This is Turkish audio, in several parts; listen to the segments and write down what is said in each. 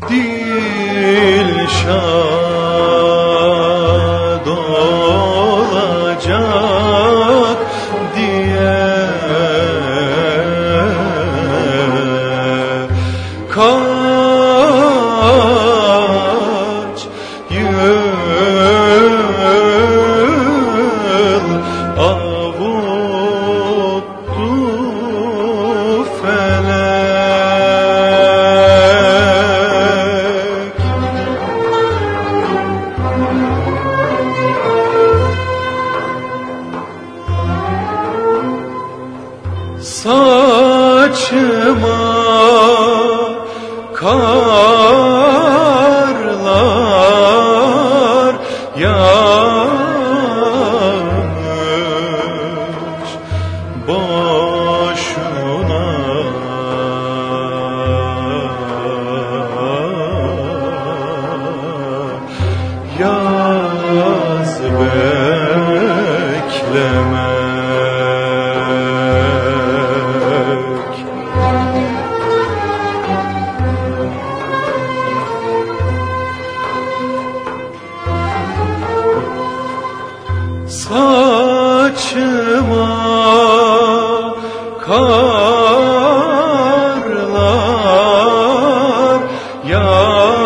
Dilşad olacak diye Saçıma karlar yağmış boşuna. Yaz beklemek yağmış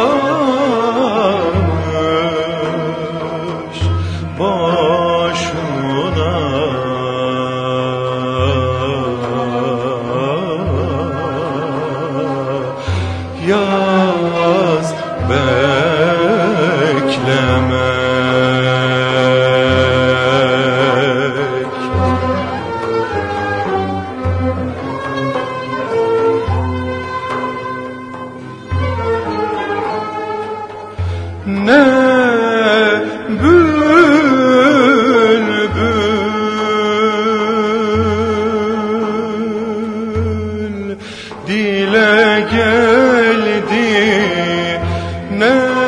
geldi. Ne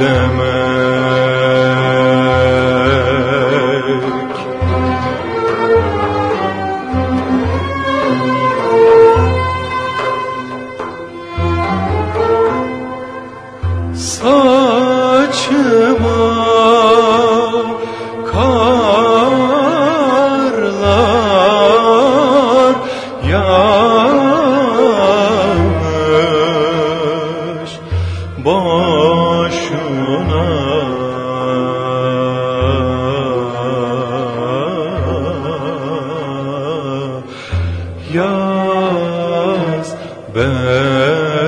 demek Saçıma yaz bekle.